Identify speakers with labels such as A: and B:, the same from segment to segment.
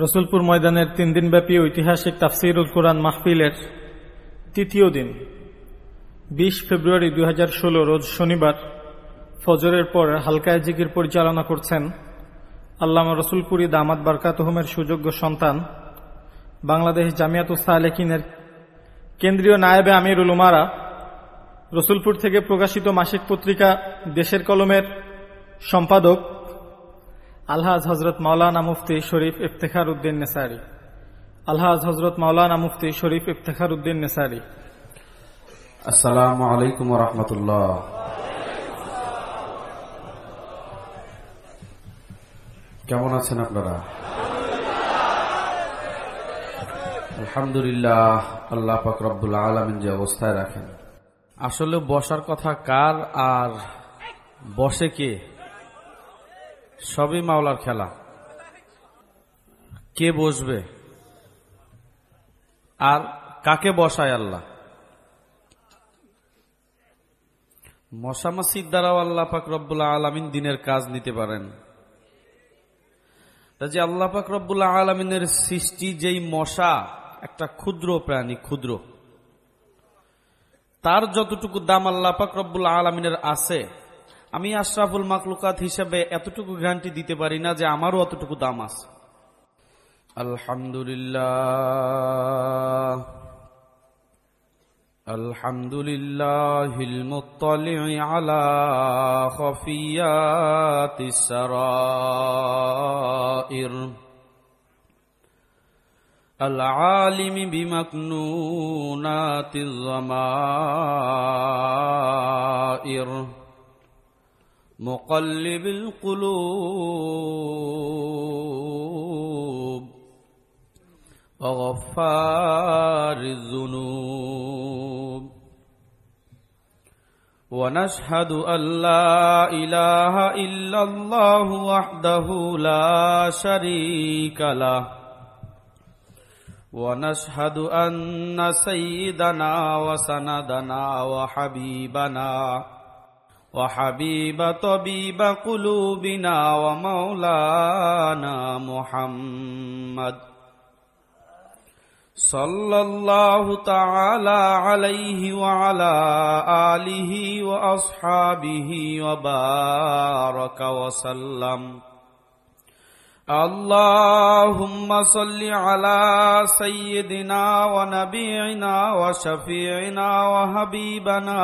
A: রসুলপুর ময়দানের তিন দিনব্যাপী ঐতিহাসিক তাফসিরুল কোরআন মাহফিলের তৃতীয় দিন, বিশ ফেব্রুয়ারি দু হাজার ষোলো রোজ শনিবার ফজরের পর হালকায় জিকির পরিচালনা করছেন আল্লামা রসুলপুরি দামাত বারকাতহমের সুযোগ্য সন্তান, বাংলাদেশ জামিয়াতুস্তা আলেকিনের কেন্দ্রীয় নায়েবে আমিরুল উমারা, রসুলপুর থেকে প্রকাশিত মাসিক পত্রিকা দেশের কলমের সম্পাদক আলহাজ হজরত মাওলানা মুফতি শরীফ ইফতেখার উদ্দিন নেসারি। আলহাজ হজরত মাওলানা মুফতি শরীফ ইফতেখার উদ্দিন নেসারি।
B: আসসালামু আলাইকুম রহমতুল্লাহ। কেমন আছেন আপনারা? আলহামদুলিল্লাহ আল্লাহ পাক রব্বুল আলমিন যে অবস্থায় রাখেন। আসলে বসার কথা কার আর বসে কে? সবই মাওলার খেলা। কে বসবে? আর কাকে বসায় আল্লাহ? মশামাসির দ্বারাও আল্লাহ পাক রব্বুল্লাহ আলমিন দিনের কাজ নিতে পারেন। যে আল্লাহ পাক রব্বুল্লাহ আলমিনের সৃষ্টি যেই মশা, একটা ক্ষুদ্র প্রাণী, ক্ষুদ্র। তার যতটুকু দাম আল্লাহ পাক রব্বুল্লাহ আলমিনের আছে আমি আশরাফুল মাকলুকাত হিসেবে এতটুকু গ্যারান্টি দিতে পারি না যে আমারও অতটুকু দাম আছে আলহামদুলিল্লাহ الحمد لله المطلع على خفيات السرائر العالم بمكنونات الضمائر مقلب القلوب وغفار الذنوب. ونشهد أن لا إله إلا الله وحده لا شريك له. ونشهد أن سيدنا وسندنا وحبيبنا وحبيب طبيب قلوبنا ومولانا محمد صلى الله تعالى عليه وعلى آله وأصحابه وبارك وسلم اللهم صل على سيدنا ونبينا وشفيعنا وحبيبنا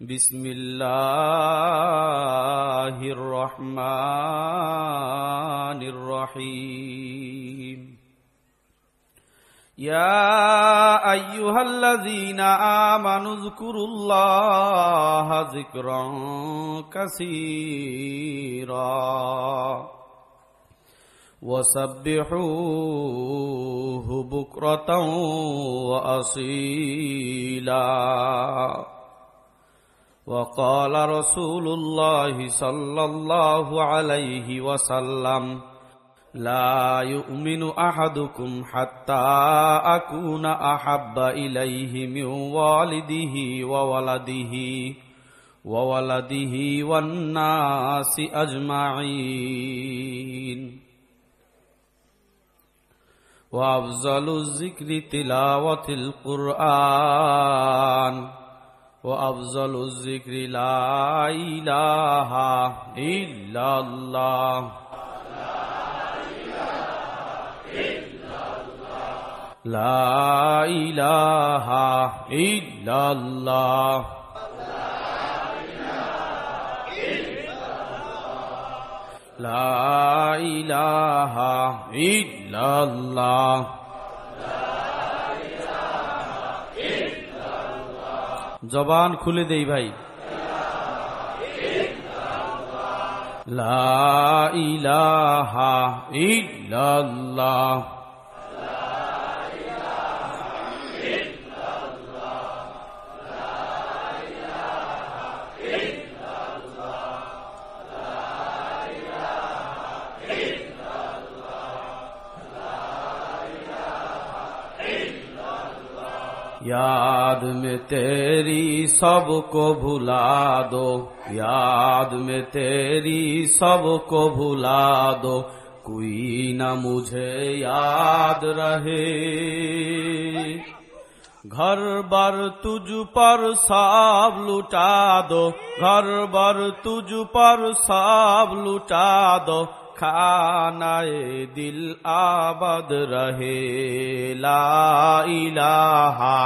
B: بسم الله الرحمن الرحيم. يا أيها الذين آمنوا اذكروا الله ذكرا كثيرا وسبحوه بكرة وأصيلا. وقال رسول الله صلى الله عليه وسلم لا يؤمن أحدكم حتى أكون أحب إليه من والده وولده وولده والناس أجمعين. وأفضل الذكر تلاوة القرآن. وأفضل الذكر لا إله إلا الله. لا إله إلا الله. لا إله إلا الله. জবান খুলে দেই ভাই। লা ইলাহা ইল্লাল্লাহ। याद में तेरी सबको भुला दो याद में तेरी सबको भुला दो कोई न मुझे याद रहे घर बर तुझ पर सब लुटा दो घर बर तुझ पर सब लुटा दो খানায় দিল আবাদ রহে লাইলাহা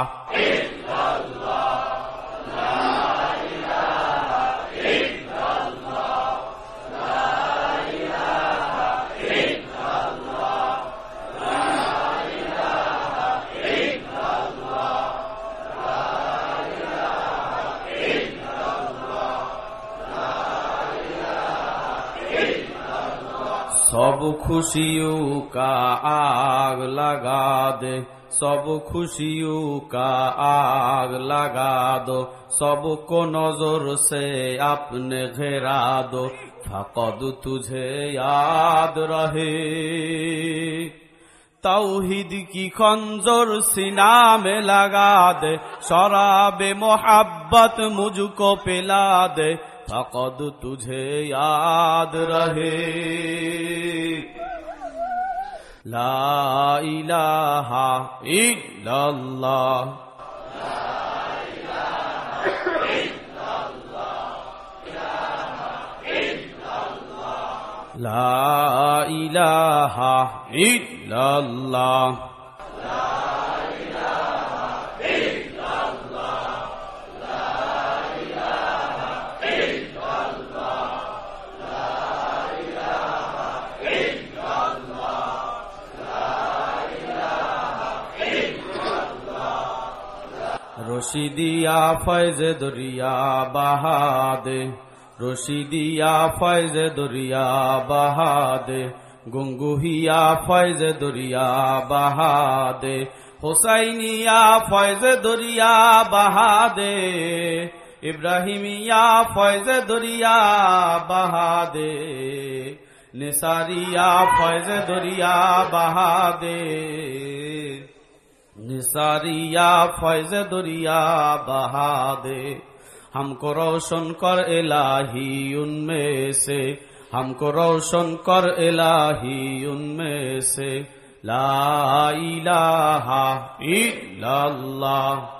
B: সব খুশিও কা আগ লাগা দে সব খুশিও কা আগ লাগা দো সব কো নজর সে আপনে ঘেরা দো ফকদ তুঝে ইয়াদ রহে তৌহিদ কি খঞ্জর সিনা মে লাগা দে সরাবে মোহাব্বত মুজুকো পেলা দে فقد تجھے یاد رہے لا الہ الا اللہ لا الہ الا اللہ রশিদিয়া ফয়জ দরিয়া বাহাদে, রশিদিয়া ফয়জ দরিয়া বাহাদে, গুঙ্গুহিয়া ফয়জ দরিয়া বাহাদে, হোসাইনিয়া ফয়জ দরিয়া বাহাদে, ইব্রাহিমিয়া ফয়জ দরিয়া বাহাদে, নিসারিয়া ফয়জ দরিয়া বাহাদে। निसारिया फैज दुरिया बहा दे हमको रोशन कर इलाही उनमें से हमको रोशन कर इलाही उनमें से ला इलाहा इल्लल्लाह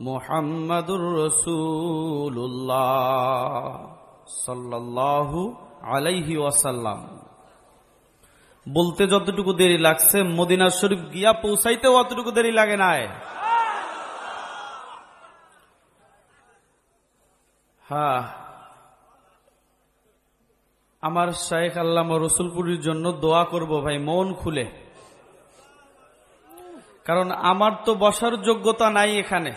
B: মোহাম্মদুর রসুল্লাহ সাল্লাহু আলাইহি ওয়াসাল্লাম। বলতে যতটুকু দেরি লাগছে, মদিনা শরীফ গিয়া পৌঁছাইতে অতটুকু দেরি লাগে নাই। হ্যাঁ আমার শাহেখ আল্লাহ রসুলপুরির জন্য দোয়া করব ভাই, মন খুলে। কারণ আমার তো বসার যোগ্যতা নাই এখানে।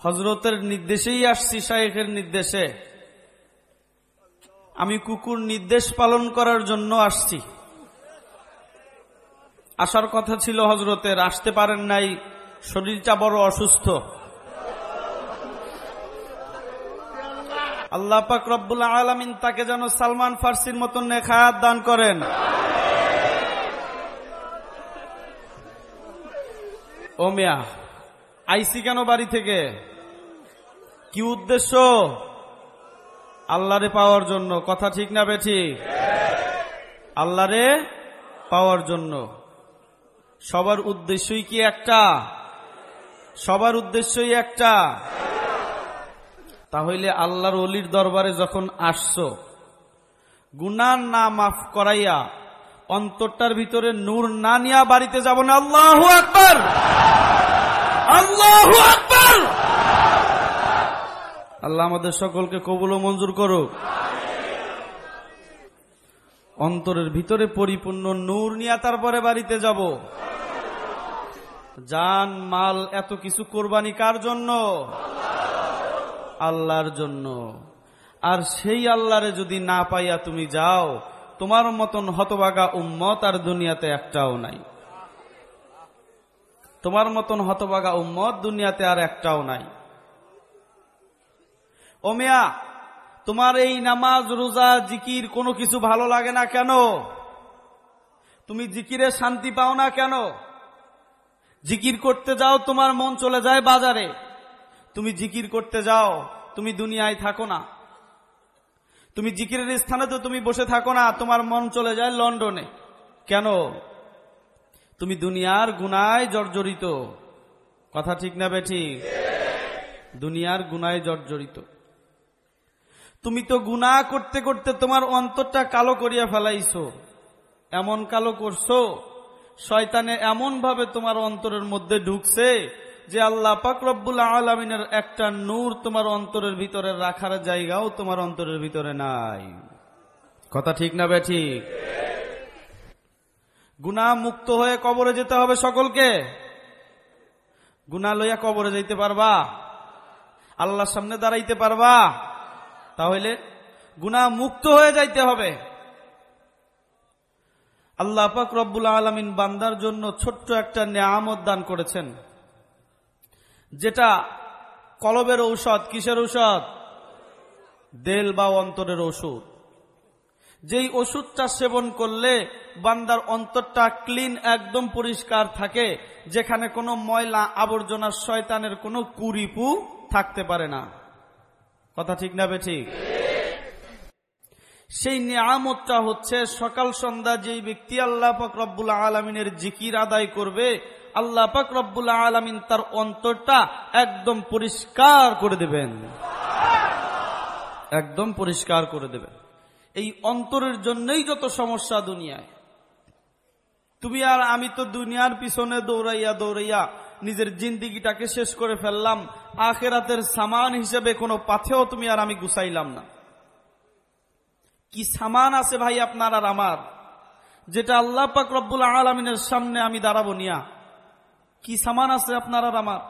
B: হজরতের নির্দেশেই আসছি, শায়েখের নির্দেশে। আমি কুকুর নির্দেশ পালন করার জন্য আসছি। আসার কথা ছিল হজরতের আসতে পারেন নাই, শরীরটা বড় অসুস্থ। আল্লাহ পাক রব্বুল আলমিন তাকে যেন সালমান ফার্সির মতন নেখায়াত দান করেন। ও মিয়া, আইসি কেন বাড়ি থেকে? কি উদ্দেশ্য? আল্লাহরে পাওয়ার জন্য, কথা ঠিক না বেঠি আল্লাহরে পাওয়ার জন্য। সবার উদ্দেশ্যই কি একটা? সবার উদ্দেশ্যই একটা। তাহলে আল্লাহর অলির দরবারে যখন আসছো গুনার না মাফ করাইয়া অন্তরটার ভিতরে নূর না নিয়া বাড়িতে যাব না। আল্লাহ আকবর! আল্লাহ আকবর! আল্লাহ আমাদের সকলকে কবুল ও মঞ্জুর করুক। অন্তরের ভিতরে পরিপূর্ণ নূর নিয়ে তারপরে বাড়িতে যাব। জান, মাল, এত কিছু কোরবানি কার জন্য? আল্লাহর জন্য। আর সেই আল্লাহরে যদি না পাইয়া তুমি যাও তোমার মতন হতবাগা উম্মত আর দুনিয়াতে একটাও নাই। তোমার মতন হতবাগা উম্মত দুনিয়াতে আর একটাও নাই। ও ওমিয়া তোমার এই নামাজ, রোজা, জিকির কোনো কিছু ভালো লাগে না কেন? তুমি জিকিরে শান্তি পাও না কেন? জিকির করতে যাও, তোমার মন চলে যায় বাজারে। তুমি জিকির করতে যাও, তুমি দুনিয়ায় থাকো না। তুমি জিকিরের স্থানে তো তুমি বসে থাকো না, তোমার মন চলে যায় লন্ডনে। কেন? তুমি দুনিয়ার গুনায় জর্জরিত। কথা ঠিক না বেঠি দুনিয়ার গুনায় জর্জরিত। তুমি তো গুনাহ করতে করতে তোমার অন্তরটা কালো করিয়া ফেলাইছো। এমন কালো করছ, শয়তানে এমন ভাবে তোমার অন্তরের মধ্যে ঢুকছে যে আল্লাহ পাক রব্বুল আলমিনের একটা নূর তোমার অন্তরের ভিতরে রাখার জায়গাও তোমার অন্তরের ভিতরে নাই। কথা ঠিক না বে গুনা মুক্ত হয়ে কবরে যেতে হবে সকলকে। গুনা লইয়া কবরে যাইতে পারবা। আল্লাহর সামনে দাঁড়াইতে পারবা। তাহলে গুনা মুক্ত হয়ে যাইতে হবে। আল্লাহ পাক রব্বুল আলমিন বান্দার জন্য ছোট্ট একটা নিয়ামত দান করেছেন। যেটা কলবের ঔষধ, কিসের ঔষধ? দেল বা অন্তরের ওষুধ। যেই ওষুধটা সেবন করলে বান্দার অন্তরটা ক্লিন, একদম পরিষ্কার থাকে, যেখানে কোনো ময়লা, আবর্জনা, শয়তানের কোনো কুরিপু থাকতে পারে না। কথা ঠিক না বে ঠিক? সেই নিয়ামতটা হচ্ছে সকাল সন্ধ্যা যেই ব্যক্তি আল্লাহ পাক রব্বুল আলমিনের জিকির আদায় করবে, আল্লাহ পাক রব্বুল আলমিন তার অন্তরটা একদম পরিষ্কার করে দেবেন। একদম পরিষ্কার করে দেবেন। এই অন্তরের জন্যই যত সমস্যা দুনিয়ায়। তুমি আর আমি তো দুনিয়ার পিছনে দৌড়াইয়া দৌড়াইয়া নিজের জিন্দিগিটাকে শেষ করে ফেললাম, আখেরাতের সামান হিসেবে কোনো পাথেও তুমি আর আমি গুছাইলাম না। কি সামান আছে ভাই আপনার আর আমার? যেটা আল্লাহ পাক রব্বুল আলমিনের সামনে আমি দাঁড়াবো নিয়া। কি সামান আছে আপনার আর আমার?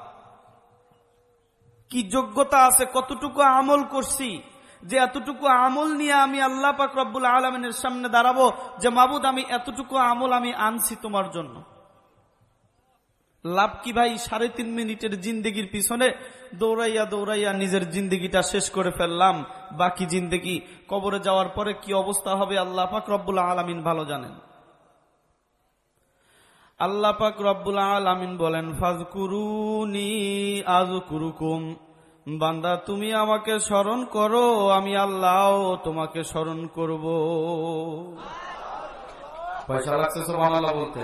B: কি যোগ্যতা আছে? কতটুকু আমল করছি? যে এতটুকু আমল নিয়ে আমি আল্লাহ পাক রব্বুল আলমিনের সামনে দাঁড়াবো যে মাবুদ আমি এতটুকু আমল আমি আনছি তোমার জন্য। লাভ কি ভাই? সাড়ে তিন মিনিটের জিন্দগির পিছনে দৌড়াইয়া দৌড়াইয়া নিজের জিন্দগিটা শেষ করে ফেললাম। বাকি জিন্দগি কবরে যাওয়ার পরে কি অবস্থা হবে আল্লাহ পাক রব্বুল আলমিন ভালো জানেন। আল্লাহ পাক রব্বুল আলমিন বলেন ফাজকুরুনি আজ কুরুকুম বান্দা, তুমি আমাকে স্মরণ করো, আমি আল্লাহ তোমাকে স্মরণ করব। পয়সা লাগছে সোহান আল্লাহ বলতে।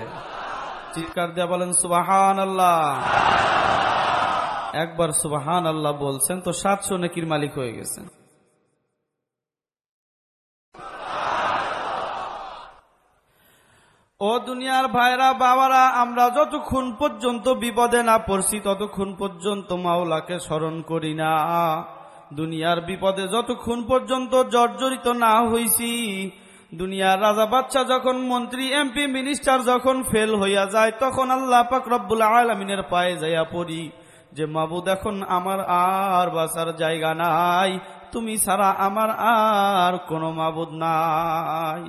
B: চিৎকার দিয়ে বলেন সুবাহান আল্লাহ একবার সুবাহান আল্লাহ বলছেন, তো সাতশো নেকির মালিক হয়ে গেছেন। ও দুনিয়ার ভাইরা, বাবারা, আমরা যতক্ষণ পর্যন্ত বিপদে না পড়ছি, ততক্ষণ পর্যন্ত মাওলাকে স্মরণ করি না। দুনিয়ার বিপদে যতক্ষণ পর্যন্ত জর্জরিত না হইছি দুনিয়ার রাজা বাচ্চা যখন মন্ত্রী এমপি মিনিস্টার যখন ফেল হইয়া যায়, তখন আল্লাহ পাক রব্বুল আলমিনের পায়ে যাইয়া পড়ি যে, মাবুদ, এখন আমার আর বাসার জায়গা নাই। তুমি ছাড়া আমার আর কোনো মাবুদ নাই।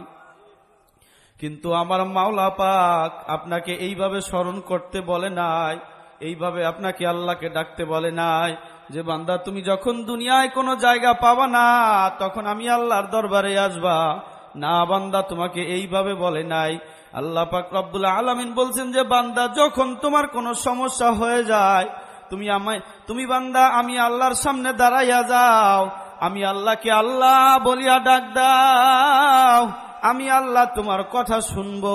B: কিন্তু আমার মাওলা পাক আপনাকে এইভাবে স্মরণ করতে বলে নাই, এইভাবে আপনাকে আল্লাহকে ডাকতে বলে নাই যে, বান্দা, তুমি যখন দুনিয়ায় কোনো জায়গা পাবা না, তখন আমি আল্লাহর দরবারে আসবা। না, বান্দা তোমাকে এইভাবে বলে নাই। আল্লাহ পাক রব্বুল আলমিন বলছেন যে, বান্দা, যখন তোমার কোনো সমস্যা হয়ে যায়, তুমি আমায়, তুমি বান্দা, আমি আল্লাহর সামনে দাঁড়াইয়া যাও। আমি আল্লাহকে আল্লাহ বলিয়া ডাক দাও। আমি আল্লাহ তোমার কথা শুনব,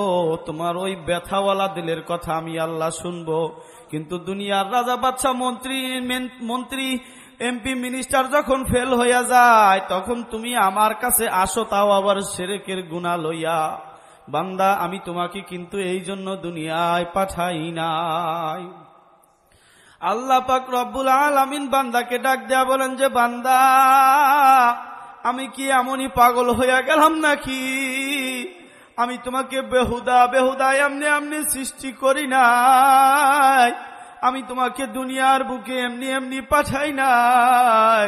B: তোমার ওই ব্যথাওয়ালা দিলের কথা আমি আল্লাহ শুনব। কিন্তু দুনিয়ার রাজা বাচ্চা মন্ত্রী মন্ত্রী এমপি মিনিস্টার যখন ফেল হইয়া যায়, তখন তুমি আমার কাছে আসো, তাও আবার সেরেকের গুণা লইয়া। বান্দা, আমি তোমাকে কিন্তু এই জন্য দুনিয়ায় পাঠাই নাই। আল্লাহ পাক রব্বুল আলামিন বান্দাকে ডাক দেয়া বলেন যে, বান্দা, আমি কি এমনই পাগল হইয়া গেলাম নাকি? আমি তোমাকে বেহুদা বেহুদা এমনি এমনি সৃষ্টি করি নাই। আমি তোমাকে দুনিয়ার বুকে এমনি এমনি পাঠাই নাই।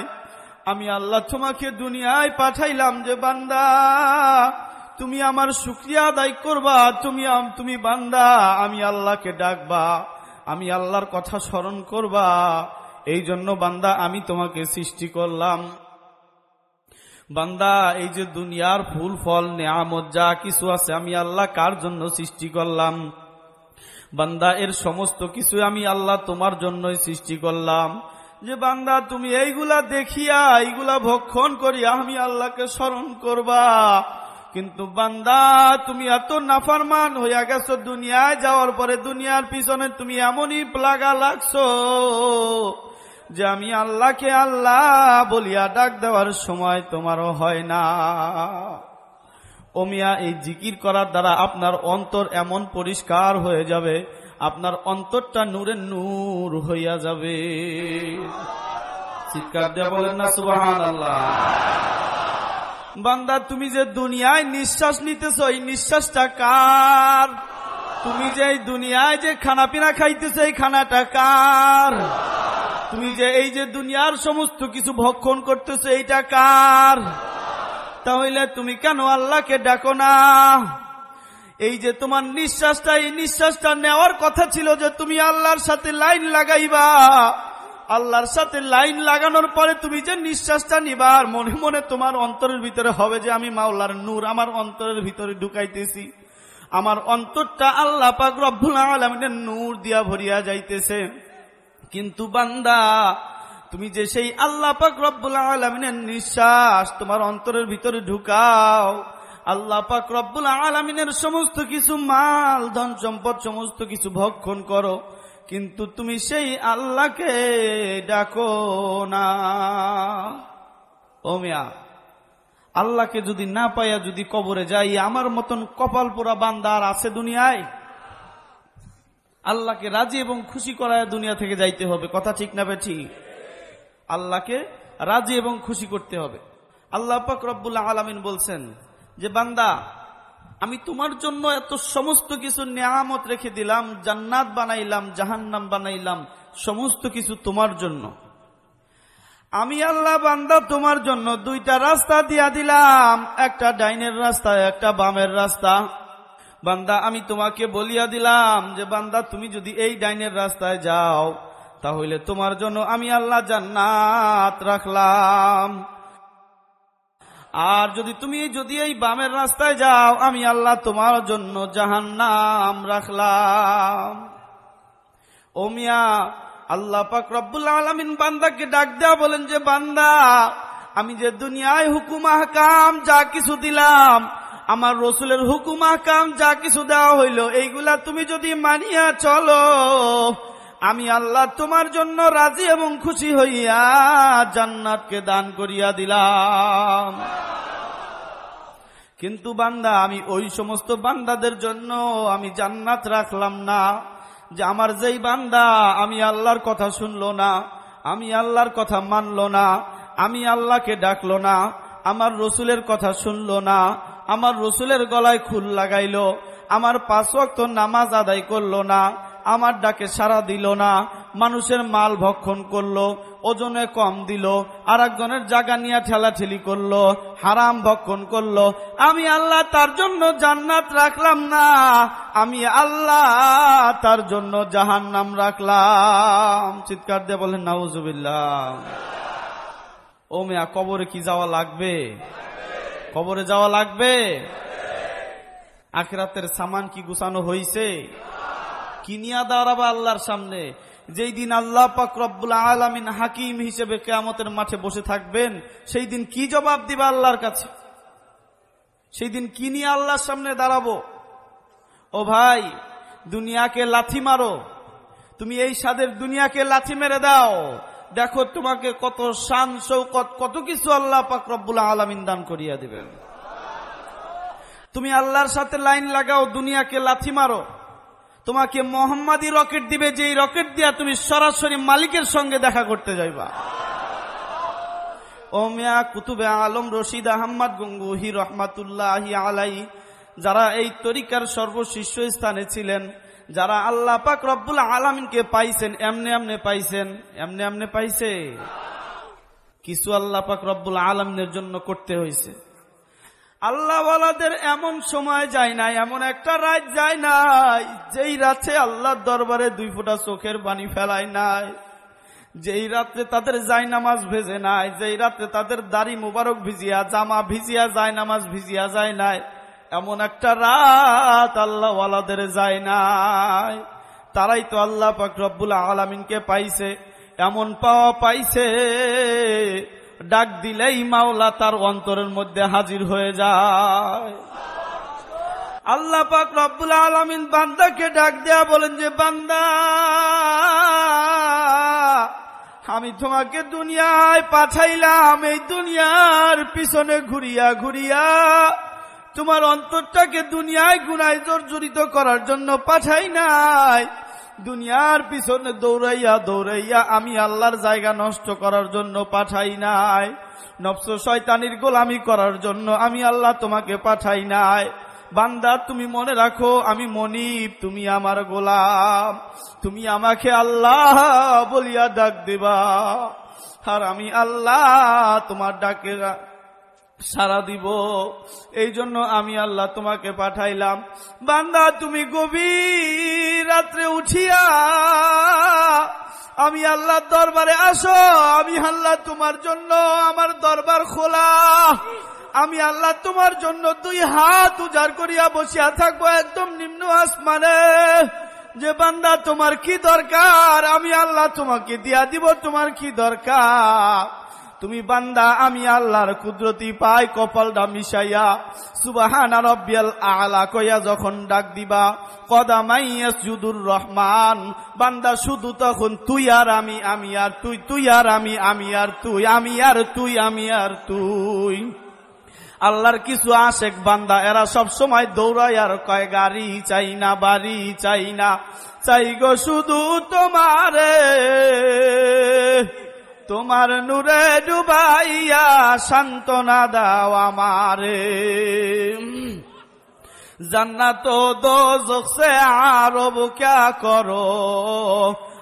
B: আমি আল্লাহ তোমাকে দুনিয়ায় পাঠাইলাম যে বান্দা, তুমি আমার শুক্রিয়া আদায় করবা, তুমি তুমি বান্দা, আমি আল্লাহকে ডাকবা, আমি আল্লাহর কথা স্মরণ করবা, এই জন্য বান্দা আমি তোমাকে সৃষ্টি করলাম। বান্দা, এই যে দুনিয়ার ফুল, ফল, নেয়ামত, যা কিছু আছে আমি আল্লাহ কার জন্য সৃষ্টি করলাম? বান্দা, এর সমস্ত কিছু আমি আল্লাহ তোমার জন্যই সৃষ্টি করলাম। যে বান্দা, তুমি এইগুলা দেখিয়া, এইগুলা ভক্ষণ করিয়া আমি আল্লাহকে স্মরণ করবা। কিন্তু বান্দা, তুমি এত নাফারমান হইয়া গেছো দুনিয়ায়, যাওয়ার পরে দুনিয়ার পিছনে তুমি এমনই প্লাগা লাগছো যে আমি আল্লাহকে আল্লাহ বলিয়া ডাক দেওয়ার সময় তোমারও হয় না। ওমিয়া এই জিকির করার দ্বারা আপনার অন্তর এমন পরিষ্কার হয়ে যাবে, আপনার অন্তরটা নূরের নূর হইয়া যাবে। চিৎকার বলেন না সুবাহান আল্লাহ বান্দা, তুমি যে দুনিয়ায় নিঃশ্বাস নিতেছ, এই নিঃশ্বাসটা কার? তুমি যে এই দুনিয়ায় যে খানা পিনা খাইতেছ, এই খানাটা কার? তুমি যে এই যে দুনিয়ার সমস্ত কিছু ভক্ষণ করতেছো, এইটা কার? তাহলে তুমি কেন আল্লাহকে ডাকো না? এই যে তোমার নিঃশ্বাসটা, এই নিঃশ্বাসটা নেওয়ার কথা ছিল যে তুমি আল্লাহর সাথে লাইন লাগাইবা। আল্লাহর সাথে লাইন লাগানোর পরে তুমি যে নিঃশ্বাসটা নিবা, আর মনে মনে তোমার অন্তরের ভিতরে হবে যে আমি মাওলার নূর, আমার অন্তরের ভিতরে ঢুকাইতেছি। আমার অন্তরটা আল্লাহ পাক রব্বুল আলমিনের নূর দিয়া ভরিয়া যাইতেছে। কিন্তু বান্দা তুমি যে সেই আল্লাহ পাক রব্বুল আলমিনের নিঃশ্বাস তোমার অন্তরের ভিতরে ঢুকাও। আল্লাহ পাক রব্বুল আলমিনের সমস্ত কিছু মাল, ধন সম্পদ সমস্ত কিছু ভক্ষণ করো। কিন্তু তুমি সেই আল্লাহকে ডাকো না। ও মিয়া, আল্লাহকে যদি না পাইয়া যদি কবরে যাই, আমার মতন কপাল পোড়া বান্দার আছে দুনিয়ায়? আল্লাহকে রাজি এবং খুশি করায় দুনিয়া থেকে যাইতে হবে, কথা ঠিক না বেঠি আল্লাহকে রাজি এবং খুশি করতে হবে। আল্লাহ পাক রব্বুল্লাহ আলমিন বলছেন যে, বান্দা, আমি তোমার জন্য এত সমস্ত কিছু নিয়ামত রেখে দিলাম, জান্নাত বানাইলাম, জাহান্নাম বানাইলাম, সমস্ত কিছু তোমার জন্য। আমি আল্লাহ বান্দা তোমার জন্য দুইটা রাস্তা দিয়া দিলাম, একটা ডাইনের রাস্তা, একটা বামের রাস্তা। বান্দা, আমি তোমাকে বলিয়া দিলাম যে, বান্দা, তুমি যদি এই ডাইনের রাস্তায় যাও তাহলে তোমার জন্য আমি আল্লাহ জান্নাত রাখলাম। আর যদি তুমি যদি এই বামের রাস্তায় যাও, আমি আল্লাহ তোমার জন্য জাহান্নাম রাখলাম। ও মিয়া, আল্লাহ পাক রব্বুল আলমিন বান্দাকে ডাক দেওয়া বলেন যে, বান্দা, আমি যে দুনিয়ায় হুকুম আহকাম যা কিছু দিলাম, আমার রসুলের হুকুম আহকাম যা কিছু দেওয়া হইল, এইগুলা তুমি যদি মানিয়া চলো আমি আল্লাহ তোমার জন্য রাজি এবং খুশি হইয়া জান্নাতকে দান করিয়া দিলাম। কিন্তু বান্দা, আমি ওই সমস্ত বান্দাদের জন্য আমি জান্নাত রাখলাম না যে আমার যেই বান্দা, আমি আল্লাহর কথা শুনলো না, আমি আল্লাহর কথা মানল না, আমি আল্লাহকে ডাকল না, আমার রসুলের কথা শুনল না, আমার রসুলের গলায় খুল লাগাইল, আমার পাঁচ নামাজ আদায় করল না আমার ডাকে সারা দিল না। মানুষের মাল ভক্ষণ করল, ওজনে কম দিল আর একজনের জায়গা নিয়ে ঠেলাঠেলি করল, হারাম ভক্ষণ করল। আমি আল্লাহ তার জন্য জান্নাত রাখলাম না, আমি আল্লাহ তার জন্য জাহান নাম রাখলাম। চিৎকার দিয়ে বলেন, নাউজুবিল্লাহ। ও মেয়া, কবরে কি যাওয়া লাগবে? কবরে যাওয়া লাগবে? আখরাতের সামান কি গুছানো হইছে? কিনিয়া দাঁড়াবা আল্লাহর সামনে? যেই দিন আল্লাহ পাক রব্বুল আলমিন হাকিম হিসেবে কেয়ামতের মাঠে বসে থাকবেন, সেই দিন কি জবাব দিবা আল্লাহর কাছে? সেই দিন কি নিয়ে আল্লাহর সামনে দাঁড়াবো? ও ভাই, দুনিয়াকে লাথি মারো। তুমি এই সাদের দুনিয়াকে লাথি মেরে দাও। দেখো তোমাকে কত শান, শৌকত, কত কিছু আল্লাহ পাক রব্বুল আলমিন দান করিয়া দিবেন। তুমি আল্লাহর সাথে লাইন লাগাও, দুনিয়াকে লাথি মারো। তোমাকে মোহাম্মদী রকেট দিবে যে রকেট দিয়া তুমি সরাসরি মালিকের সঙ্গে দেখা করতে যাইবা। ও মিয়া কুতুবে আলম রশিদ আহম্মদ গঙ্গুহি রহমাতুল্লাহি আলাই যারা এই তরিকার সর্বশীর্ষ স্থানে ছিলেন, যারা আল্লাহ পাক রব্বুল আলমিনকে পাইছেন, এমনে এমনে পাইছেন, এমনে এমনে পাইছে। কিছু আল্লাহ পাক রব্বুল আলমিনের জন্য করতে হয়েছে আল্লাহওয়ালাদের এমন সময় যায় নাই, এমন একটা রাত যায় নাই, যেই রাতে আল্লাহর দরবারে দুই ফোঁটা চোখের বাণী ফেলায় নাই, যেই রাত্রে তাদের জায় নামাজ ভেজে নাই, যেই রাত্রে তাদের দাড়ি মুবারক ভিজিয়া, জামা ভিজিয়া যায় নামাজ ভিজিয়া যায় নাই, এমন একটা রাত আল্লাহওয়ালাদের যায় নাই। তারাই তো আল্লাহ পাক রব্বুল আলমিনকে পাইছে, এমন পাওয়া পাইছে ডাক দিলেই মাওলা তার অন্তরের মধ্যে হাজির হয়ে যায়। আল্লাহ পাক রব্বুল আলমিন বান্দাকে ডাক দেয়া বলেন যে, বান্দা, আমি তোমাকে দুনিয়ায় পাঠাইলাম, এই দুনিয়ার পিছনে ঘুরিয়া ঘুরিয়া তোমার অন্তরটাকে দুনিয়ায় গুনায় জর্জরিত করার জন্য পাঠাই নাই। দুনিয়ার পিছনে দৌড়াইয়া দৌড়াইয়া আমি আল্লাহর জায়গা নষ্ট করার জন্য পাঠাই নাই। নবস শয়তানির গোলামি করার জন্য আমি আল্লাহ তোমাকে পাঠাই নাই। বান্দা, তুমি মনে রাখো, আমি মনিব, তুমি আমার গোলাম। তুমি আমাকে আল্লাহ বলিয়া ডাক দিবা। আর আমি আল্লাহ তোমার ডাকে সারা দিব। এই জন্য আমি আল্লাহ তোমাকে পাঠাইলাম। বান্দা, তুমি গভীর রাত্রে উঠিয়া আমি আল্লাহর দরবারে আসো। আমি আল্লাহ তোমার জন্য আমার দরবার খোলা। আমি আল্লাহ তোমার জন্য দুই হাত উজাড় করিয়া বসিয়া থাকব একদম নিম্ন আসমানে। যে বান্দা, তোমার কি দরকার? আমি আল্লাহ তোমাকে দিয়া দিব, তোমার কি দরকার? তুমি বান্দা, আমি আল্লাহর কুদরতি পাই কপালটা মিশাইয়া। সুবাহানা রব্বিয়াল আলা কইয়া যখন ডাক দিবা কদামাইয়া সুদুর রহমান, বান্দা শুধু তখন তুই আর আমি আমি আর তুই তুই আর আমি আমি আর তুই, আমি আর তুই, আমি আর তুই। আল্লাহর কিছু আশেক বান্দা, এরা সব সময় দৌড়ায় আর কয়, গাড়ি চাই না, বাড়ি চাই না, চাই গো শুধু তোমারে। তোমার নূরে ডুবাইয়া সান্ত্বনা দাও আমারে। জান্নাত দোজখ সে আরব ক্যা করো?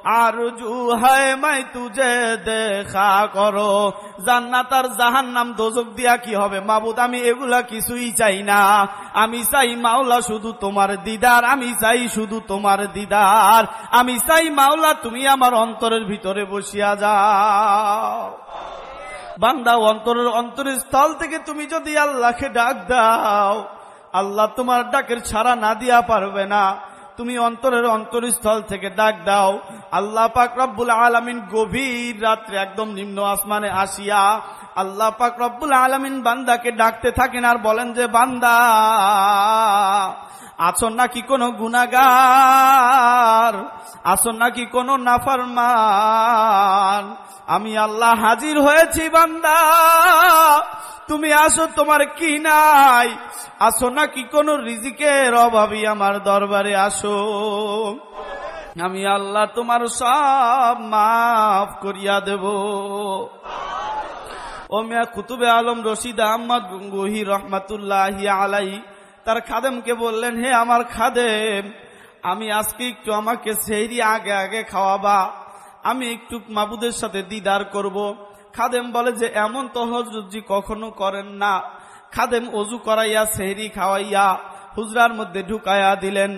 B: আরজু হয় মাই তুজে দেখা করো। জান্নাত আর জাহান নাম দোজক দিয়া কি হবে? মাবুদ, আমি এগুলা কিছুই চাই না। আমি চাই মাওলা শুধু তোমার দিদার, আমি চাই শুধু তোমার দিদার। আমি চাই মাওলা, তুমি আমার অন্তরের ভিতরে বসিয়া যাও। বান্দা, অন্তরের অন্তরের স্থল থেকে তুমি যদি আল্লাহকে ডাক দাও, আল্লাহ তোমার ডাকের ছাড়া না দিয়া পারবে না। তুমি অন্তরের অন্তরস্থল থেকে ডাক দাও। আল্লাহ পাক রব্বুল আলমিন গভীর রাত্রে একদম নিম্ন আসমানে আসিয়া আল্লাহ পাক রব্বুল আলমিন বান্দাকে ডাকতে থাকেন আর বলেন যে, বান্দা আছো নাকি কোনো গুনাগার আছো নাকি কোনো নাফারমান? আমি আল্লাহ হাজির হয়েছি, বান্দা। তুমি আসো, তোমার কি নাই? আসো নাকি কোন রিজিকের অভাবী আমার দরবারে আসো? আমি আল্লাহ তোমার সব মাফ করিয়া দেব। ও মিয়া কুতুবে আলম রশিদ আহমদ গঙ্গুহি রহমাতুল্লাহ আলাই তার খাদেমকে বললেন, হে আমার খাদেম, আমি আজকে একটু আমাকে সেহরি আগে আগে খাওয়াবা। আমি একটু মাবুদের সাথে দিদার করব। খাদেম বলে যে, এমন তো হজরতজি কখনো করেন না। খাদেম অজু করাইয়া সেহরি খাওয়াইয়া হুজরার মধ্যে ঢুকাইয়া দিলেন।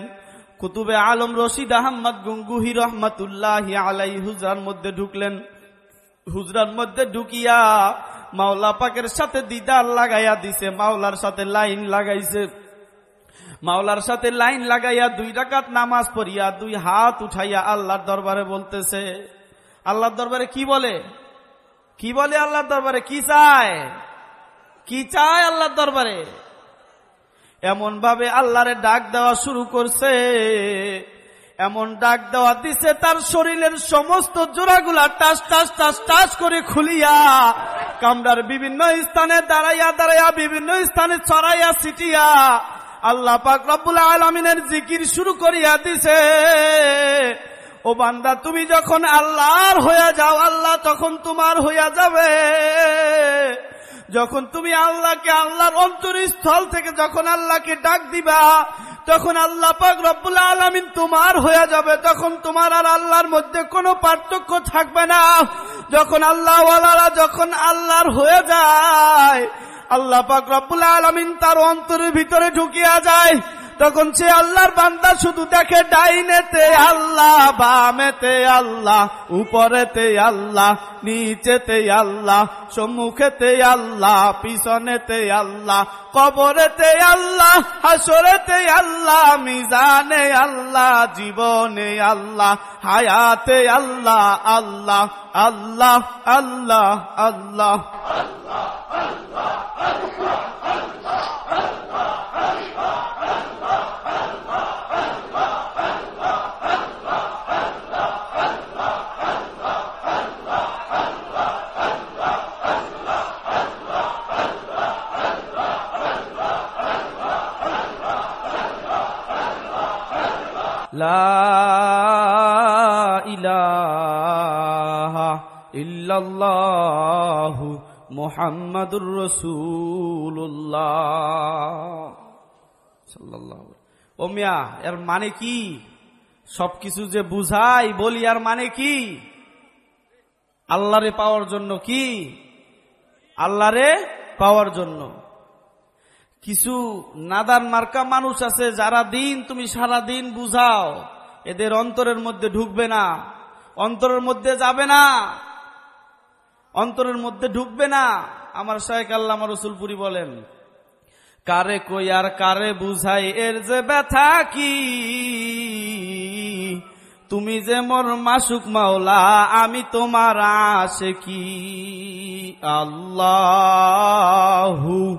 B: কুতুবে আলম রশিদ আহমদ গঙ্গুহি রহমতুল্লাহ আলাই হুজরার মধ্যে ঢুকলেন। হুজরার মধ্যে ঢুকিয়া মাওলা পাকের সাথে দিদার লাগাইয়া দিছে, মাওলার সাথে লাইন লাগাইছে। মাওলার সাথে লাইন লাগাইয়া দুই ডাকাত নামাজ পড়িয়া দুই হাত উঠাইয়া আল্লাহর দরবারে বলতেছে, আল্লাহর দরবারে কি বলে? কি বলে আল্লাহর দরবারে? কি চায়? কি চায় আল্লাহর দরবারে? এমন ভাবে আল্লাহরে ডাক দেওয়া শুরু করছে, এমন ডাক দেওয়া দিছে তার শরীরের সমস্ত জোড়াগুলা টাস টাস টাস টাস করে খুলিয়া, কামরার বিভিন্ন স্থানে দাঁড়াইয়া দাঁড়াইয়া বিভিন্ন স্থানে ছড়াইয়া ছিটিয়া আল্লাহ পাক রব্বুল আলমিনের জিকির শুরু করিয়া দিছে। ও বান্দা, তুমি যখন আল্লাহর হয়ে যাও, আল্লাহ তখন তোমার হইয়া যাবে। যখন তুমি আল্লাহকে আল্লাহর অন্তরস্থল থেকে যখন আল্লাহকে ডাক দিবা, তখন আল্লাহ পাক রব্বুল আলমিন তোমার হয়ে যাবে। তখন তোমার আর আল্লাহর মধ্যে কোনো পার্থক্য থাকবে না। যখন আল্লাহ যখন আল্লাহর হয়ে যায় আল্লাহ পাক রব্বুল আলমিন তার অন্তরের ভিতরে ঢুকিয়া যায়। তখন সে আল্লাহর বান্দা শুধু দেখে, ডাইনেতে আল্লাহ, বামেতে আল্লাহ, উপরেতে আল্লাহ, নিচেতে আল্লাহ, সম্মুখেতে আল্লাহ, পিছনেতে আল্লাহ, কবরেতে আল্লাহ, হাসরেতে আল্লাহ, মিজানে আল্লাহ, জীবনে আল্লাহ, হায়াতে আল্লাহ আল্লাহ আল্লাহ আল্লাহ আল্লাহ। ইল্লাল্লাহু মোহাম্মদুর রসুল্লাহ ও মিয়া, এর মানে কি? সবকিছু যে বুঝাই, বলি আর মানে কি? আল্লাহরে পাওয়ার জন্য কি? আল্লাহরে পাওয়ার জন্য। কিছু নাদান মার্কা মানুষ আছে, যারা দিন তুমি সারা দিন বুঝাও, এদের অন্তরের মধ্যে ঢুকবে না। অন্তরের মধ্যে যাবে না। অন্তরের মধ্যে ঢুকবে না। আমার শাহেক আল্লাহ রসুলপুরি বলেন, কারে কই আর কারে বুঝাই, এর যে ব্যথা কি? তুমি যে মোর মাসুক মাওলা, আমি তোমার আসে কি আল্লাহু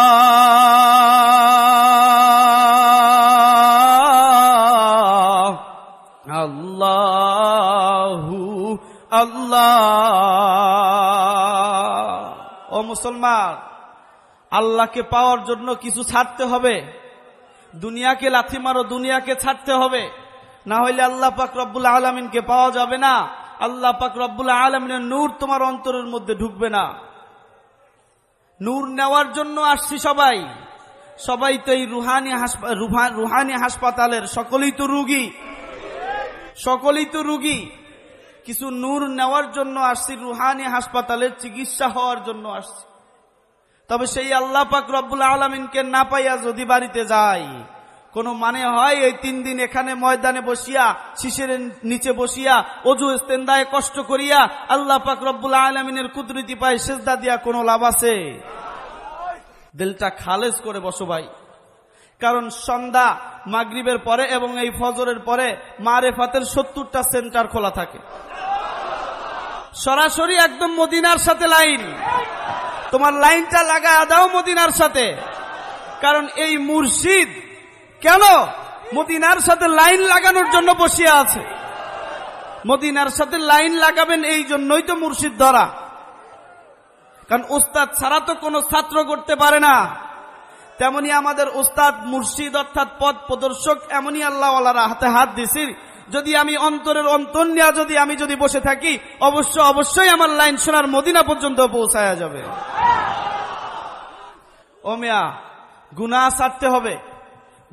B: মুসলমান, আল্লাহকে পাওয়ার জন্য কিছু ছাড়তে হবে। দুনিয়াকে লাথি মারো, দুনিয়াকে ছাড়তে হবে। না হইলে আল্লাহ পাক রব্বুল আলমিনকে পাওয়া যাবে না। আল্লাহ পাক রব্বুল আলমিনের নূর তোমার অন্তরের মধ্যে ঢুকবে না। নূর নেওয়ার জন্য আসছি সবাই। সবাই তো এই রুহানি রুহানি হাসপাতালের সকলেই তো রুগী। সকলেই তো রুগী। কিছু নূর নেওয়ার জন্য আসছি, রুহানি হাসপাতালের চিকিৎসা হওয়ার জন্য আসছি। তবে সেই আল্লাহ পাক রব্বুল আলমিনকে না পাইয়া যদি বাড়িতে যাই, কোন মানে হয় এই তিন দিন এখানে ময়দানে বসিয়া শিশের নিচে বসিয়া, অজু ইস্তেন্দায় কষ্ট করিয়া আল্লাহ পাক রব্বুল আলমিনের কুদরতি পায় সেজদা দিয়া কোনো লাভ আছে? দিলটা খালেজ করে বসো ভাই। কারণ সন্ধ্যা মাগরিবের পরে এবং এই ফজরের পরে মারেফাতের সত্তরটা সেন্টার খোলা থাকে। সরাসরি একদম মদিনার সাথে লাইন। তোমার লাইনটা লাগা দাও মদিনার সাথে। কারণ এই মুর্শিদ কেন মদিনার সাথে লাইন লাগানোর জন্য বসিয়া আছে? মদিনার সাথে লাইন লাগাবেন এই জন্যই তো মুর্শিদ ধরা। কারণ উস্তাদ ছাড়া তো কোনো ছাত্র করতে পারে না। তেমনি আমাদের উস্তাদ মুর্শিদ অর্থাৎ পদ প্রদর্শক এমনই আল্লাহওয়ালারা হাতে হাত দিছি যদি আমি অন্তরের অন্তর নেওয়া যদি আমি যদি বসে থাকি, অবশ্য অবশ্যই আমার লাইন শোনার মদিনা পর্যন্ত পৌঁছায়া যাবে। ও মিয়া গুনা ছাড়তে হবে।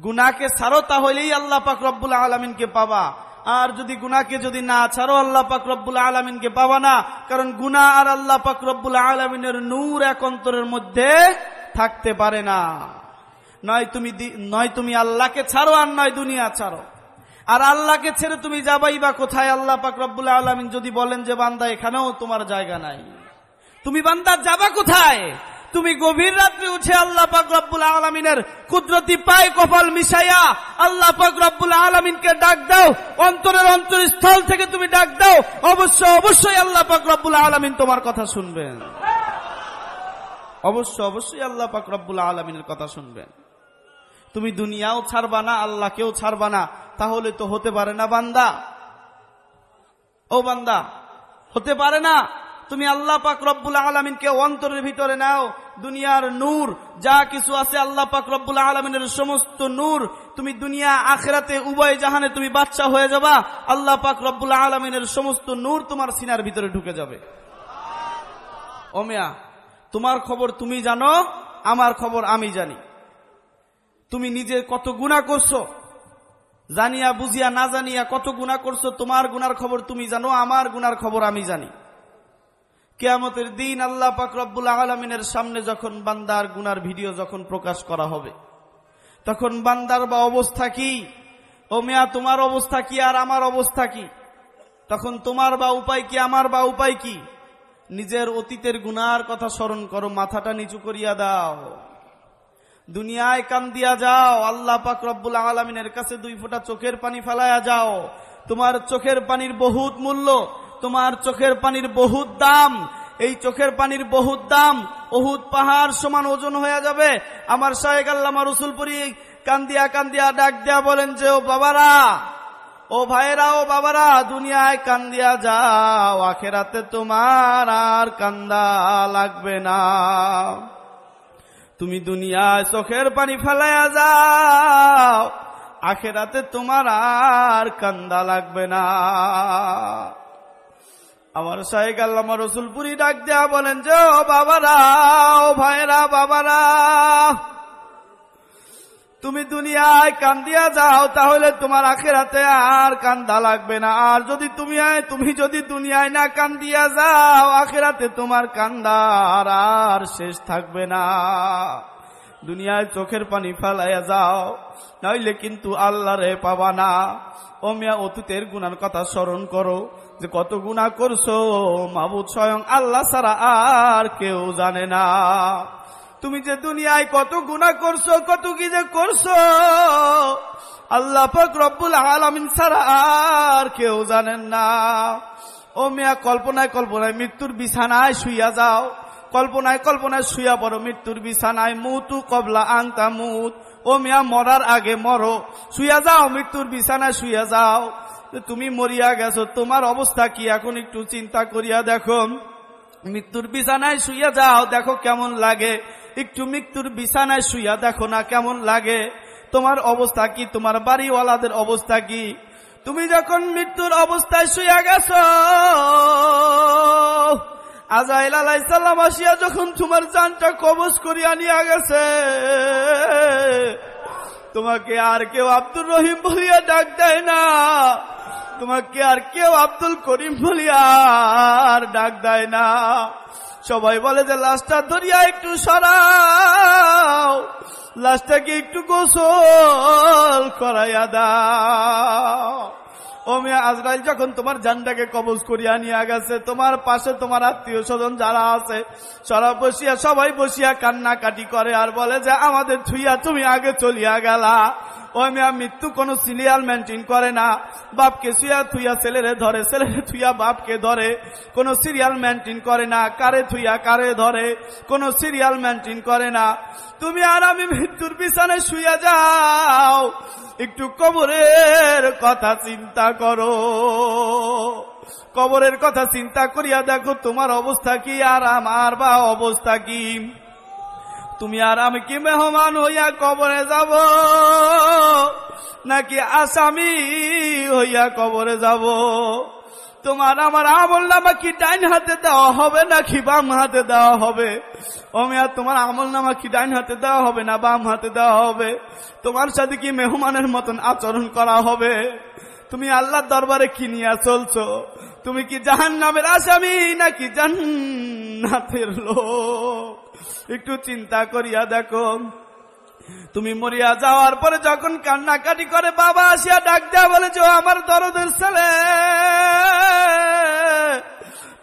B: গুনাকে ছাড়ো তাহলেই আল্লাহ পাক রব্বুল আলমিনকে পাবা। আর যদি গুনাকে যদি না ছাড়ো, আল্লাহ পাক রব্বুল আলমিনকে পাবা না। কারণ গুনা আর আল্লাহ পাক রব্বুল আলমিনের নূর এক অন্তরের মধ্যে থাকতে পারে না। নয় তুমি নয় তুমি আল্লাহকে ছাড়ো আর নয় দুনিয়া ছাড়ো। আর আল্লাহকে ছেড়ে তুমি যাবাই বা কোথায়, আল্লাহ পাক রব্বুল আলমিন যদি বলেন যে, বান্দা, এখানেও তোমার জায়গা নাই। তুমি বান্দা, যাবা কোথায়? তুমি গভীর রাত্রে উঠে আল্লাহ পাক রব্বুল আলমিনের কুদরতি পায় কপাল মিশাইয়া আল্লাহ পাক রব্বুল আলমিনকে ডাক দাও। অন্তরের অন্তর স্থল থেকে তুমি ডাক দাও। অবশ্য, অবশ্যই আল্লাহ পাক রব্বুল আলমিন তোমার কথা শুনবেন। অবশ্য, অবশ্যই আল্লাহ পাক রব্বুল আলমিনের কথা শুনবেন। তুমি দুনিয়াও ছাড়বা না, আল্লাহকেও ছাড়বা না, তাহলে তো হতে পারে না বান্দা। ও বান্দা, হতে পারে না। তুমি আল্লাহ পাক রব্বুল আলমিনকে অন্তরের ভিতরে নাও, দুনিয়ার নূর, যা কিছু আছে আল্লাহ পাক রব্বুল আলমিনের সমস্ত নূর, তুমি দুনিয়া আখেরাতে উভয় জাহানে তুমি বাচ্চা হয়ে যাবা, আল্লাহ পাক রব্বুল আলমিনের সমস্ত নূর তোমার সিনার ভিতরে ঢুকে যাবে। ওমিয়া তোমার খবর তুমি জানো, আমার খবর আমি জানি। তুমি নিজে কত গুণা করছ? জানিয়া, বুঝিয়া, না জানিয়া কত গুণা করছ? তোমার গুনার খবর তুমি জানো, আমার গুনার খবর আমি জানি। কেয়ামতের দিন আল্লাহ পাক রব্বুল আলমিনের সামনে যখন বান্দার গুনার ভিডিও যখন প্রকাশ করা হবে, তখন বান্দার বা অবস্থা কি? ও মেয়া, তোমার অবস্থা কি আর আমার অবস্থা কি? তখন তোমার বা উপায় কি, আমার বা উপায় কি? নিজের অতীতের গুনার কথা স্মরণ করো, মাথাটা নিচু করিয়া দাও। দুনিয়ায় কান দিয়া যাও, আল্লাহ পাক রব্বুল আলমিনের কাছে দুই ফোঁটা চোখের পানি ফেলায়া যাও। তোমার চোখের পানির বহুত মূল্য, তোমার চোখের পানির বহুত দাম, এই চোখের পানির বহুত দাম অহুদ পাহাড় সমান ওজন হয়ে যাবে। আমার শাহেক আল্লামা রসুলপুরি কান্দিয়া কান্দিয়া ডাক দিয়া বলেন যে, ও বাবারা, ও ভাইরা ও বাবারা, দুনিয়ায় কান্দিয়া যাও, আখেরাতে তোমার আর কান্দা লাগবে না। তুমি দুনিয়ায় চোখের পানি ফেলাইয়া যাও, আখেরাতে তোমার আর কান্দা লাগবে না। আমার শাহেক আল্লামা রসুলপুরি ডাক দেয়া বলেন, যে ও বাবারা, ও ভাইরা বাবারা তুমি দুনিয়ায় কান্দিয়া যাও, তাহলে তোমার আখেরাতে আর কান্দা লাগবে না। আর যদি তুমি তুমি যদি দুনিয়ায় না কান্দিয়া যাও, আখেরাতে তোমার কান্দার আর শেষ থাকবে না। দুনিয়ায় চোখের পানি ফেলাইয়া যাও, নইলে কিন্তু আল্লাহ রে পাবা না। ও মিয়া, অতীতের গুনার কথা স্মরণ করো, যে কত গুণা করছ, মাবুদ স্বয়ং আল্লাহ ছাড়া আর কেউ জানে না। তুমি যে দুনিয়ায় কত গুণা করছ, কত কি যে করছ? আল্লাহ পাক রব্বুল আলামিন ছাড়া আর কেউ জানেন না। ও মিয়া, কল্পনায় কল্পনায় মৃত্যুর বিছানায় শুইয়া যাও। কল্পনায় কল্পনায় শুইয়া পড়ো, মৃত্যুর বিছানায় মুতু কবলা আংতা মুত। ও মিয়া, মরার আগে মরো। শুইয়া যাও, মৃত্যুর বিছানায় শুইয়া যাও। তুমি মরিয়া গেছো, তোমার অবস্থা কি? এখন একটু চিন্তা করিয়া দেখো। মৃত্যুর বিছানায় শুইয়া যাও, দেখো কেমন লাগে। একটু মৃত্যুর বিছানায় শুইয়া দেখো না কেমন লাগে। তোমার অবস্থা কি? তোমার বাড়িওয়ালাদের অবস্থা কি? তুমি যখন মৃত্যুর অবস্থায় শুইয়া গেছ, আজাইল আলাইসাল্লাম আসিয়া যখন তোমার জানটা কবজ করিয়া নিয়ে গেছে, তোমাকে আর কেউ আব্দুর রহিম বলিয়া ডাক দেয় না। তোমাকে আর কেউ আব্দুল করিম বলিয়া আর ডাক দেয় না। সবাই বলে যে, লাশটা ধরিয়া একটু সরাও, লাশটাকে একটু গোসল করাইয়া দাও। ও মেয়ে আজরাইল, যখন তোমার জানটাকে কবজ করিয়া নিয়ে গেছে, তোমার পাশে তোমার আত্মীয় স্বজন যারা আছে, সরা বসিয়া, সবাই বসিয়া কান্নাকাটি করে আর বলে যে, আমাদের থুইয়া তুমি আগে চলিয়া গেলা। ওই মেয়া মৃত্যু কোন সিরিয়াল মেনটেন করে না। বাপকে শুয়া থুইয়া ছেলেরে ধরে, ছেলেরে থুইয়া বাপকে ধরে। কোন সিরিয়াল মেনটেন করে না, কারে থুইয়া কারে ধরে। কোন সিরিয়াল মেনটেন করে না। তুমি আর আমি মৃত্যুর পিছনে শুইয়া যাও, একটু কবরের কথা চিন্তা করো। কবরের কথা চিন্তা করিয়া দেখো, তোমার অবস্থা কি আর আমার বা অবস্থা কি? তুমি আর আমি কি মেহমান হইয়া কবরে যাব? নাকি আসামি হইয়া কবরে যাব? তোমার আমার আমল নামা কি ডাইন হাতে দেওয়া হবে নাকি বাম হাতে দেওয়া হবে? অমিয়া তোমার আমল নামা কি ডাইন হাতে দেওয়া হবে না বাম হাতে দেওয়া হবে? তোমার সাথে কি মেহমানের মতন আচরণ করা হবে? তুমি আল্লাহর দরবারে কি নিয়ে চলছো? তুমি কি জাহান নামের আসামি নাকি জান্নাতের লোক? একটু চিন্তা করিয়া দেখো। তুমি মরিয়া যাওয়ার পরে যখন কান্নাকাটি করে, বাবা আসিয়া ডাক দেওয়া বলে যে আমার দরদের ছেলে।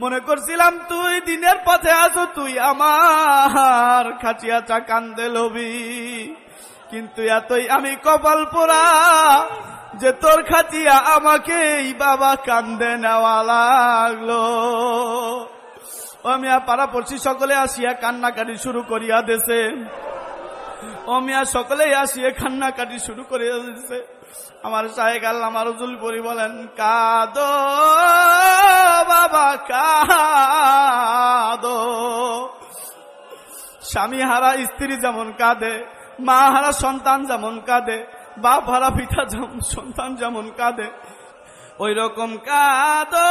B: মনে করছিলাম, তুই দিনের পথে আছো, তুই আমার খাচিয়া চা কান্দে লবি কিন্তু এতই আমি কপাল পোড়া যে তোর খাতিয়া আমাকে বাবা কান্দে নেওয়া লাগল। আমি পাড়া পড়ছি সকলে আসিয়া কান্নাকাটি শুরু করিয়া দেশে অমিয়া সকলেই আসিয়া কান্নাকাটি শুরু করিয়া দিছে। আমার শাহেক আল্লাহ মারুজুল পরি বলেন, কাদো বাবা, কাদো। স্বামী হারা স্ত্রী যেমন কাঁদে, মা হারা সন্তান যেমন কাঁদে বাপ হারা পিতা যেমন, সন্তান যেমন কাঁদে ওই রকম কাঁদো,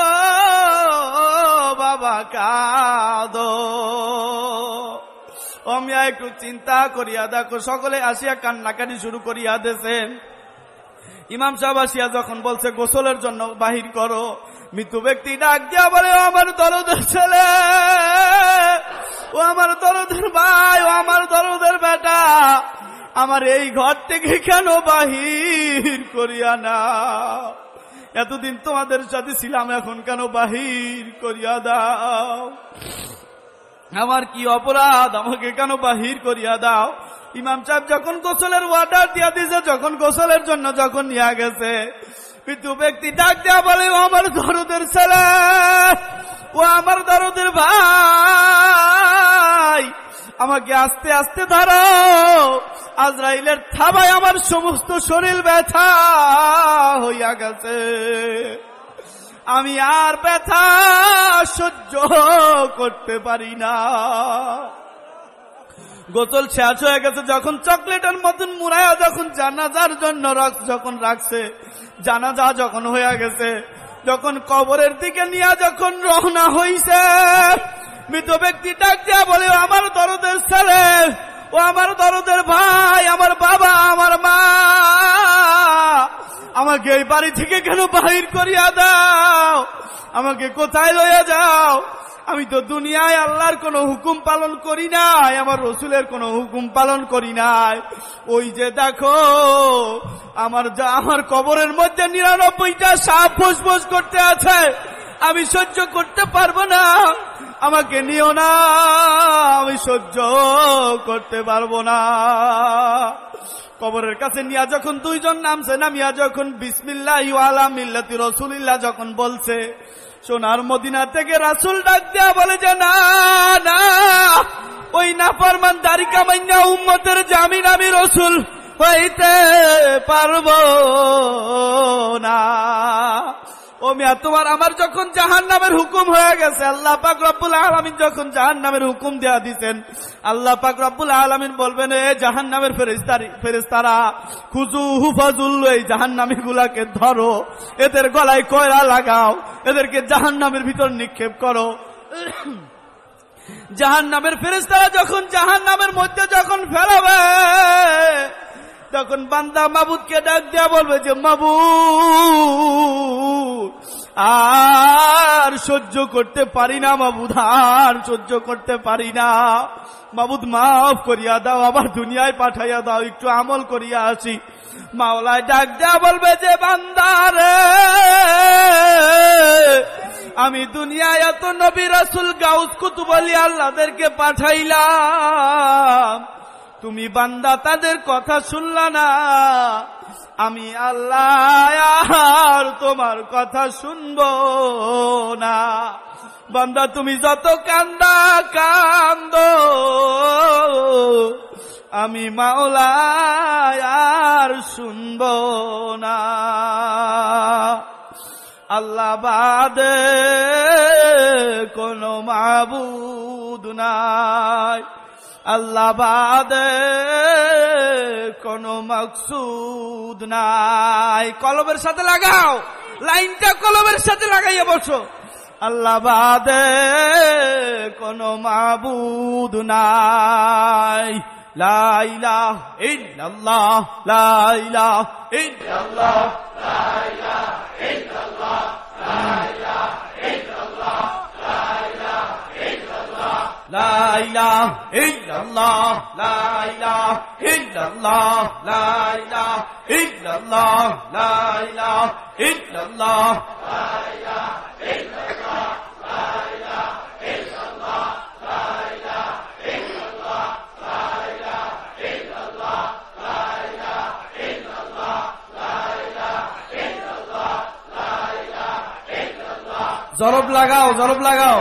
B: বাবা কাঁদো। অমিয়া একটু চিন্তা করিয়া দেখো, সকলে আসিয়া কান্নাকাটি শুরু করিয়া দেছেন ইমাম সাহেব আসিয়া যখন বলছে, গোসলের জন্য বাহির করো, মৃত্যু ব্যক্তি ডাক দিয়া বলে, "ও আমার দরদের ছেলে, ও আমার দরদের ভাই, ও আমার দরদের বেটা আমার এই ঘর থেকে কেন বাহির করিয়া না এতদিন তোমাদের সাথে ছিলাম, এখন কেন বাহির করিয়া দাও? আমার কি অপরাধ? আমাকে কেন বাহির করিয়া দাও? ইমাম সাহেব যখন গোসলের ওয়াটার দিয়া দিছে যখন গোসলের জন্য যখন নিয়ে গেছে মৃত্যু ব্যক্তি ডাক দেওয়া বলে আমার দরদের ছেলে, ও আমার দরদের ভাই আমাকে আস্তে আস্তে ধরাও। আজরাইলের থাবায় আমার সমস্ত শরীর ব্যথা হইয়া গেছে। আমি আর ব্যথা সহ্য করতে পারি না। গোতল শেষ হয়ে গেছে, যখন চকলেটের মতন মুরায়া যখন জানাজার জন্য রক যখন রাখছে, জানাজা যখন হয়ে গেছে, যখন কবরের দিকে নিয়ে যখন রওনা হইছে মৃত ব্যক্তি ডাক দিয়া বলে, "ও আমার দরদের ছেলে, ও আমার দরদের ভাই, আমার বাবা, আমার মা, আমাকে এই বাড়ি থেকে কেন বাহির করিয়া দাও? আমাকে কোথায় লইয়া যাও? আমি তো দুনিয়ায় আল্লাহর কোনো হুকুম পালন করি নাই, আমার রসুলের কোনো হুকুম পালন করি নাই। ওই যে দেখো, আমার যা, আমার কবরের মধ্যে নিরানব্বইটা সাপ ফোস করতে আছে। আমি সহ্য করতে পারব না। আমাকে নিও না, আমি সহ্য করতে পারব না। কবরের কাছে নিয়া যখন দুইজন নামছে, নামিয়া যখন বিসমিল্লাহ আলা মিল্লাতি যখন বলছে, সোনার মদিনা থেকে রাসুল ডাক দেয়া বলে যে, না না, ওই নাফরমান দাড়ি কামাইনা উম্মতের জামিন আমি রসুল হইতে পারব না। ও মিয়া, তোমার আমার যখন জাহান নামের হুকুম হয়ে গেছে, আল্লাহ পাক রব্বুল আলমিন যখন জাহান নামের হুকুম দেয়া দিচ্ছেন আল্লাহ পাক রব্বুল আলমিন বলবেন, এ জাহান নামের ফেরেস্তারা খুজু হুফাজুল, এই জাহান নামী গুলাকে ধরো, এদের গলায় কয়রা লাগাও, এদেরকে জাহান নামের ভিতর নিক্ষেপ করো। জাহান নামের ফেরেস্তারা যখন জাহান নামের মধ্যে যখন ফেরাবে তখন বান্দা মাবুদকে ডাক দেয়া বলবে যে, মাবুদ, আর সহ্য করতে পারি না, মাবুদ, আর সহ্য করতে পারি না। মাবুদ, মাফ করিয়া দাও আবার দুনিয়ায় পাঠাইয়া দাও, একটু আমল করিয়া আসি। মাওলায় ডাক দেয়া বলবে যে বান্দারে আমি দুনিয়ায় এত নবী রাসুল গাউস কুতুবলি আল্লাহদেরকে পাঠাইলাম। তুমি বান্দা, তাদের কথা শুনলা না। আমি আল্লাহ তোমার কথা শুনব না। বান্দা, তুমি যত কান্দা, কান্দ। আমি মাওলা, আর শুনব না। আল্লাহ বাদে কোনো মাবুদ নাই। আল্লাহ বাদে কোন মকসুদ নাই। কলমের সাথে লাগাও। লাইনটা কলমের সাথে লাগাইয়া বসো। আল্লাহ বাদে কোন মাবুদ নাই। লাইলা লাইলা ইলাহ ইল্লাল্লাহ লা ইলাহ জরব লাগাও জরব লাগাও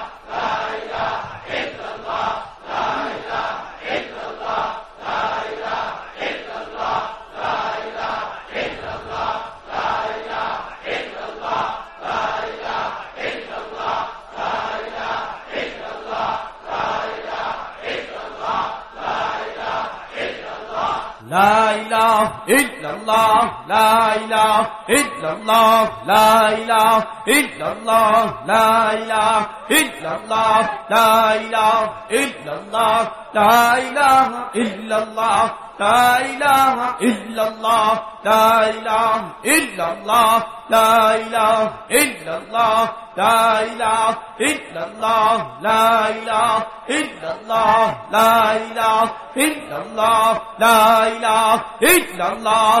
B: لا إله إلا illallah la ilaha illallah la ilaha illallah la ilaha illallah la ilaha illallah la ilaha illallah لا إله إلا الله لا إله إلا الله لا إله إلا الله لا إله إلا الله لا إله إلا الله لا إله إلا الله لا إله إلا الله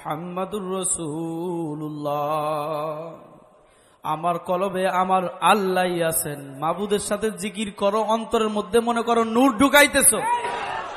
B: মোহাম্মদুর রসুল্লাহ আমার কলবে আমার আল্লাহ আছেন। মাবুদের সাথে জিকির করো, অন্তরের মধ্যে মনে করো নূর ঢুকাইতেছ।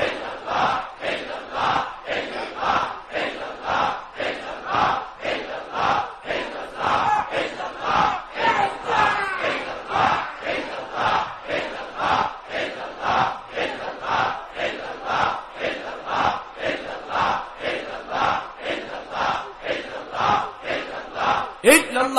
B: illallah, illallah, illallah, the law.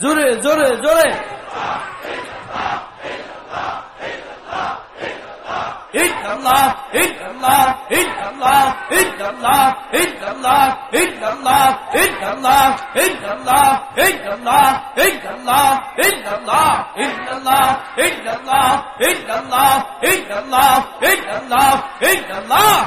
B: জোরে জোরে জোরে Allah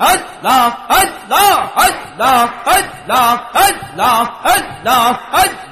B: Hut, la, la la la la la la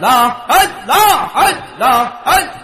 B: لا لا لا لا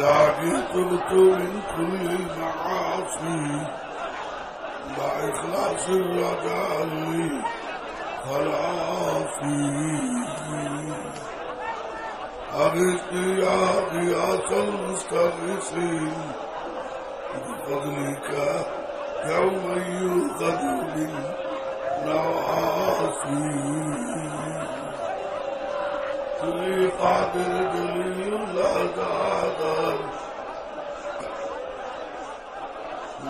C: لكن تبت من كل المعاصي بإخلاص الرجاء لي خلاصي أغث يا غياث المستغيثين بفضلك يوم يؤخذ من نواصي قادر جليل لا تعذر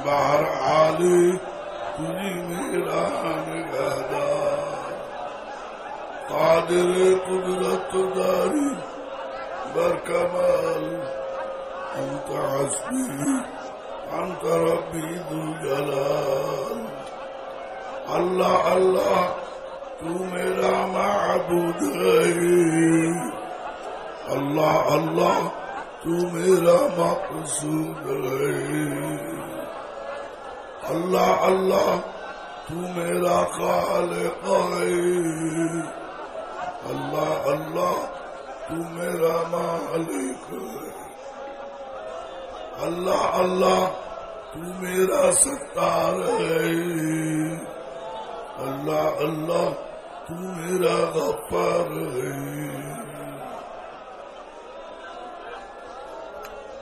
C: بحر عالي تجي ميران غدا قادر قدرت داري بركمال أنت حسبي أنت ربي ذو الجلال الله الله إلى معبودي الله الله. توب إلى مقصودي الله الله. توب إلى خالقي الله الله. توب إلى مالكي الله الله. تو میرا ستار ہے اللہ اللہ تو میرا غفار ہے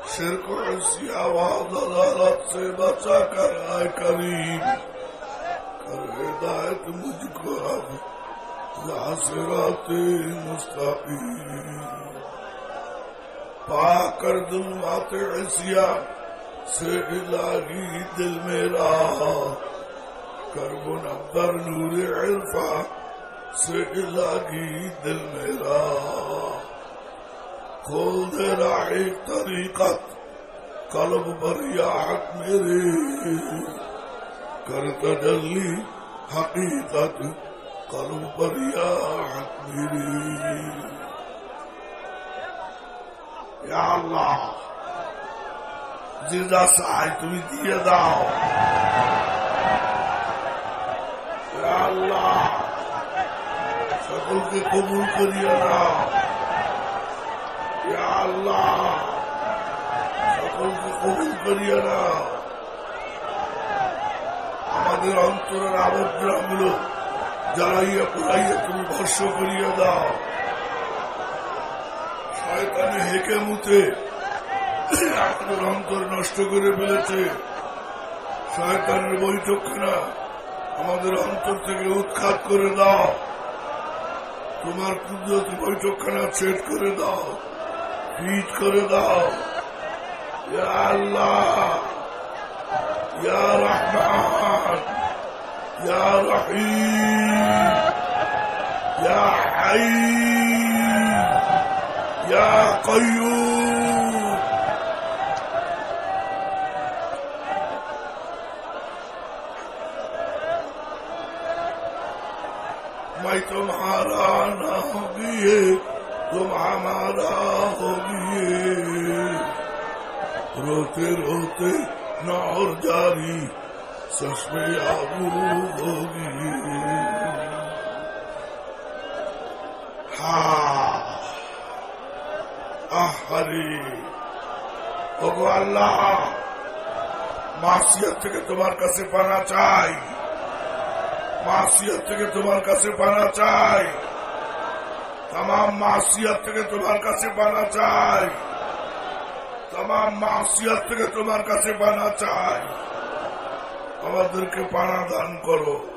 C: شرک و عصی، آواز عدالت سے بچا کر آئے کریم۔ کر ہدایت مجھ کو اب صراط مستقیم۔ پاک کر ظلمات عصیہ سے الہی دل میرا۔ کر کرب نبر نور से लागी दिल मेरा खोल दे रहा एक तरीकत कलब बरियाहट मेरे कर तजली हकीकत कलब बरियाहट मेरे या अल्लाह যে যা চাই তুমি দিয়ে দাও আল্লাহ সকলকে কবুল দাও ইয়া আল্লাহ, সকলকে কবুল করিয়া দাও আমাদের অন্তরের আবর্জনাগুলো জ্বালাইয়া পুরাইয়া তুমি ভর্ষ করিয়া দাও। শয়তানে হেঁকে মুতে আমাদের অন্তর নষ্ট করে ফেলেছে। শয়তানের বৈঠকখানা আমাদের অন্তর থেকে উৎখাত করে দাও। তোমার কুদরতি বৈঠকখানা সেট করে দাও, ফিট করে দাও। আল্লাহ, ইয়া রহমান, ইয়া রহিম, ইয়া হাই ইয়া কয়ুম तुम्हारा न होगी तुम हमारा होगी रोते रोते न और जारी सच में आबू होगी हाँ আহারে ওগো আল্লাহ মাসিয়াত থেকে তোমার কাছে পানা চাই মাসিয়াত থেকে তোমার কাছে পানা চাই। তাম মাসিয়াত থেকে তোমার কাছে পানা চাই। তাম মাসিয়াত থেকে তোমার কাছে পানা চাই। আমাদেরকে পানা দান করো।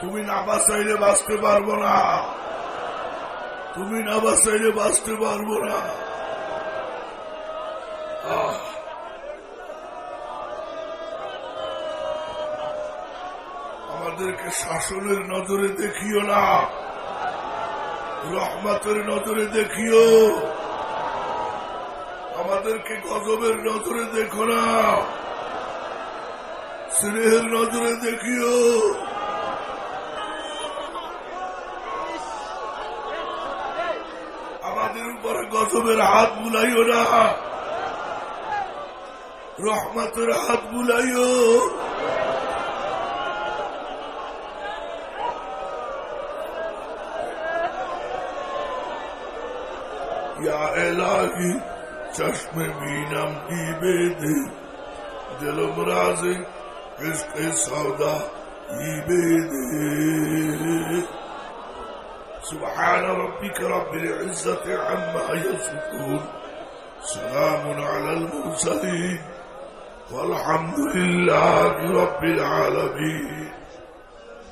C: তুমি না বাঁচাইলে বাঁচতে পারব না। তুমি না বাঁচাইলে বাঁচতে পারব না। আহ। আমাদেরকে শাসনের নজরে দেখিও না। রহমতের নজরে দেখিও। আমাদেরকে গজবের নজরে দেখো না। স্নেহের নজরে দেখিও। আমাদের উপরে গজবের হাত বুলাইও না। রহমতের হাত বুলাইও। الهی چشم بینم دی بده دلم رازی عشق سودا دی بده سبحان ربك رب العزة عما يصفون سلام على المرسلين والحمد لله رب العالمين